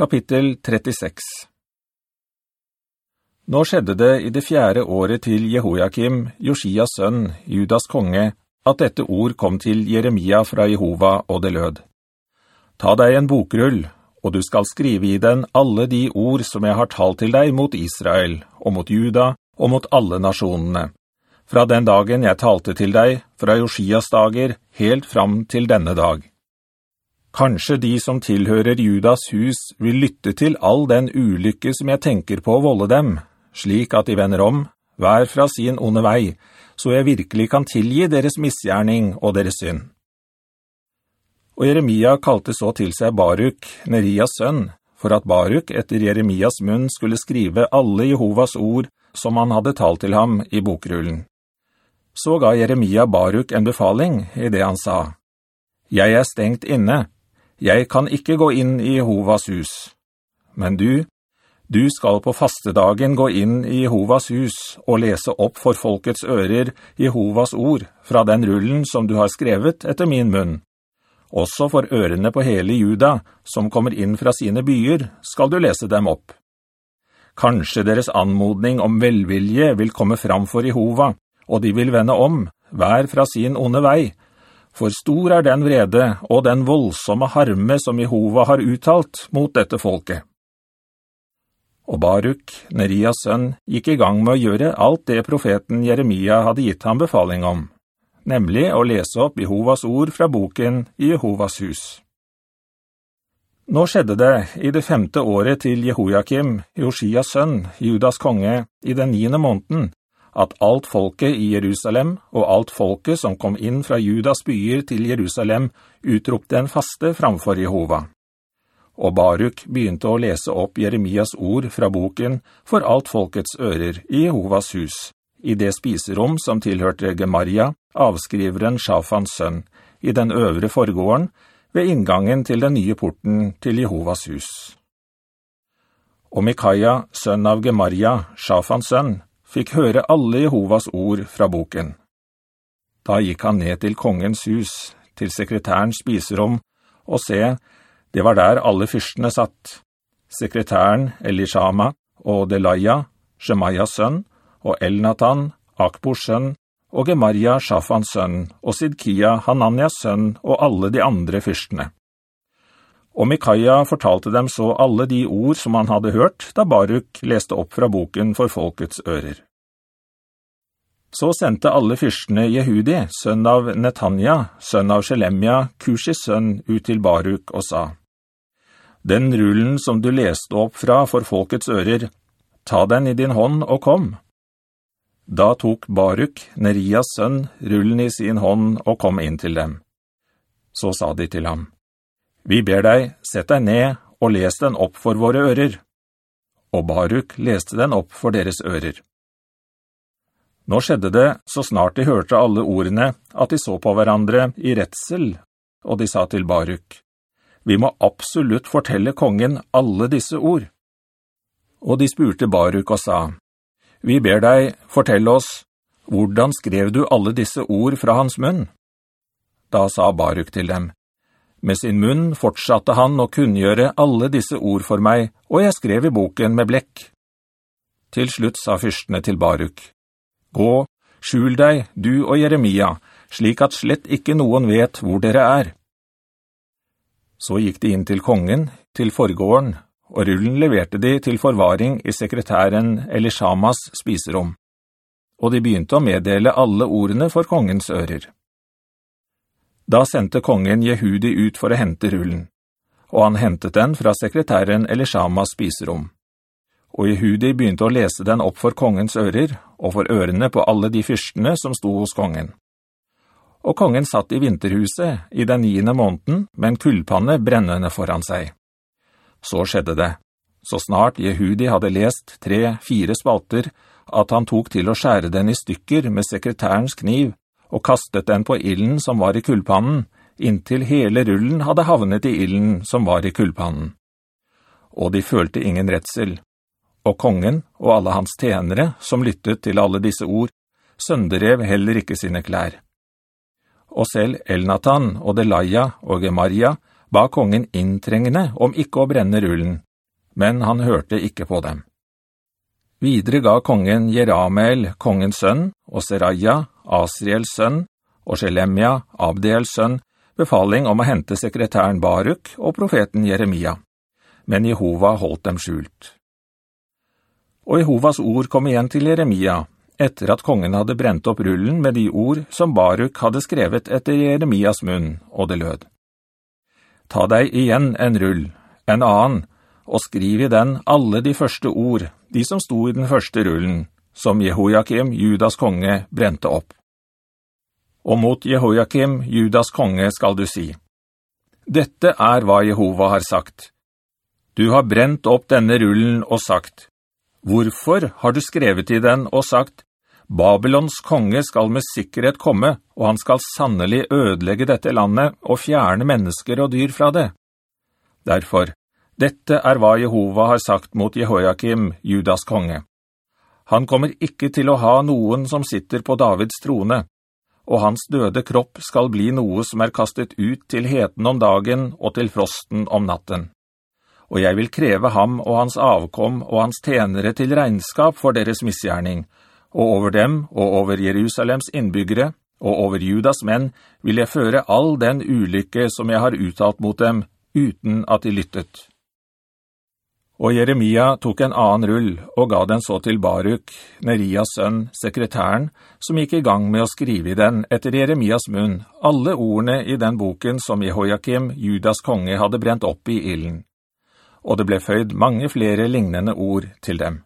Kapittel 36 Nå skjedde det i det fjerde året til Jehoiakim, Josias sønn, Judas konge, at dette ord kom til Jeremia fra Jehova, og det lød. Ta deg en bokrull, og du skal skrive i den alle de ord som jeg har talt til deg mot Israel, og mot Juda, og mot alle nasjonene. Fra den dagen jeg talte til deg, fra Josias dager, helt fram til denne dag. Kanskje de som tilhører Judas hus vil lytte til all den ulykke som jeg tenker på å volde dem, slik at de vender om, hver fra sin onde vei, så jeg virkelig kan tilgi deres misgjerning og deres synd. Og Jeremia kalte så til seg Baruk, Nerias sønn, for at Baruk etter Jeremias munn skulle skrive alle Jehovas ord som han hadde talt til ham i bokrullen. Så ga Jeremia Baruk en befaling i det han sa. «Jeg er stengt inne, jeg kan ikke gå inn i Jehovas hus. Men du, du skal på fastedagen gå inn i Jehovas hus og lese opp for folkets ører Jehovas ord fra den rullen som du har skrevet etter min munn. Også for ørene på hele juda, som kommer inn fra sine byer, skal du lese dem opp. Kanskje deres anmodning om velvilje vil komme fram for Jehova, og de vil vende om, hver fra sin onde vei, for stor er den vrede og den voldsomme harme som Jehova har uttalt mot dette folket. Og Baruk, Nerias sønn, gikk i gang med å gjøre alt det profeten Jeremia hadde gitt ham befaling om, nemlig å lese opp Jehovas ord fra boken i Jehovas hus. Nå skjedde det i det femte året til Jehoiakim, Josias sønn, Judas konge, i den niende måneden, at alt folket i Jerusalem og alt folket som kom inn fra Judas byer til Jerusalem utropte en faste framfor Jehova. Og Baruk begynte å lese opp Jeremias ord fra boken for alt folkets ører i Jehovas hus, i det spiserom som tilhørte Gemaria, avskriveren Shafans sønn, i den øvre forgården, ved inngangen til den nye porten til Jehovas hus. Og Mikaia, sønn av Gemaria, Shafans sønn, fikk høre alle Jehovas ord fra boken. Da gikk han ned til kongens hus, til sekretærens spiserom, og se, det var der alle fyrstene satt. Sekretæren Elishama og Delaya, Shemaias sønn, og Elnatan, Akbors sønn, og Gemaria, Shafans sønn, og Sidkia, Hananias sønn, og alle de andre fyrstene. Og Mikaia fortalte dem så alle de ord som han hadde hørt, da Baruk leste opp fra boken for folkets ører. Så sendte alle fyrstene Jehudi, sønn av Netanya, sønn av Shelemia, Kushis sønn, ut til Baruk og sa, «Den rullen som du leste opp fra for folkets ører, ta den i din hånd og kom.» Da tok Baruk, Nerias sønn, rullen i sin hånd og kom inn til dem. Så sa de til ham, vi ber deg, sett deg ned og les den opp for våre ører. Og Baruk leste den opp for deres ører. Nå skjedde det, så snart de hørte alle ordene, at de så på hverandre i retsel, og de sa til Baruk, «Vi må absolutt fortelle kongen alle disse ord.» Og de spurte Baruk og sa, «Vi ber deg, fortell oss, hvordan skrev du alle disse ord fra hans munn?» Da sa Baruk til dem, med sin munn fortsatte han å kunngjøre alle disse ord for meg, og jeg skrev i boken med blekk. Til slutt sa fyrstene til Baruk, «Gå, skjul deg, du og Jeremia, slik at slett ikke noen vet hvor dere er.» Så gikk de inn til kongen, til forgården, og rullen leverte de til forvaring i sekretæren Elishamas spiserom. Og de begynte å meddele alle ordene for kongens ører. Da sendte kongen Jehudi ut for å hente rullen, og han hentet den fra sekretæren Elishamas spiserom. Og Jehudi begynte å lese den opp for kongens ører, og for ørene på alle de fyrstene som sto hos kongen. Og kongen satt i vinterhuset i den niende måneden med en kullpanne brennende foran seg. Så skjedde det. Så snart Jehudi hadde lest tre-fire spalter, at han tok til å skjære den i stykker med sekretærens kniv, og kastet den på illen som var i kullpannen, inntil hele rullen hadde havnet i illen som var i kullpannen. Og de følte ingen retsel. Og kongen og alle hans tenere, som lyttet til alle disse ord, sønderev heller ikke sine klær. Og selv Elnatan og Delaya og Gemaria ba kongen inntrengende om ikke å brenne rullen, men han hørte ikke på dem. Videre ga kongen Jeramel, kongens sønn, og Seraya, Asriels sønn, og Shelemia, Abdiels sønn, befaling om å hente sekretæren Baruk og profeten Jeremia. Men Jehova holdt dem skjult. Og Jehovas ord kom igjen til Jeremia, etter at kongen hadde brent opp rullen med de ord som Baruk hadde skrevet etter Jeremias munn, og det lød. Ta deg igjen en rull, en annen, og skriv i den alle de første ord, de som sto i den første rullen, som Jehoiakim, Judas konge, brente opp. Og mot Jehoiakim, Judas konge, skal du si, «Dette er hva Jehova har sagt. Du har brent opp denne rullen og sagt, «Hvorfor har du skrevet i den og sagt, Babylons konge skal med sikkerhet komme, og han skal sannelig ødelegge dette landet og fjerne mennesker og dyr fra det?» Derfor, dette er hva Jehova har sagt mot Jehoiakim, Judas konge. Han kommer ikke til å ha noen som sitter på Davids trone, og hans døde kropp skal bli noe som er kastet ut til heten om dagen og til frosten om natten. Og jeg vil kreve ham og hans avkom og hans tenere til regnskap for deres misgjerning, og over dem og over Jerusalems innbyggere og over Judas menn vil jeg føre all den ulykke som jeg har uttalt mot dem, uten at de lyttet.» Og Jeremia tok en annen rull og ga den så til Baruk, Nerias sønn, sekretæren, som gikk i gang med å skrive i den etter Jeremias munn alle ordene i den boken som Jehoiakim, Judas konge, hadde brent opp i illen. Og det ble føyd mange flere lignende ord til dem.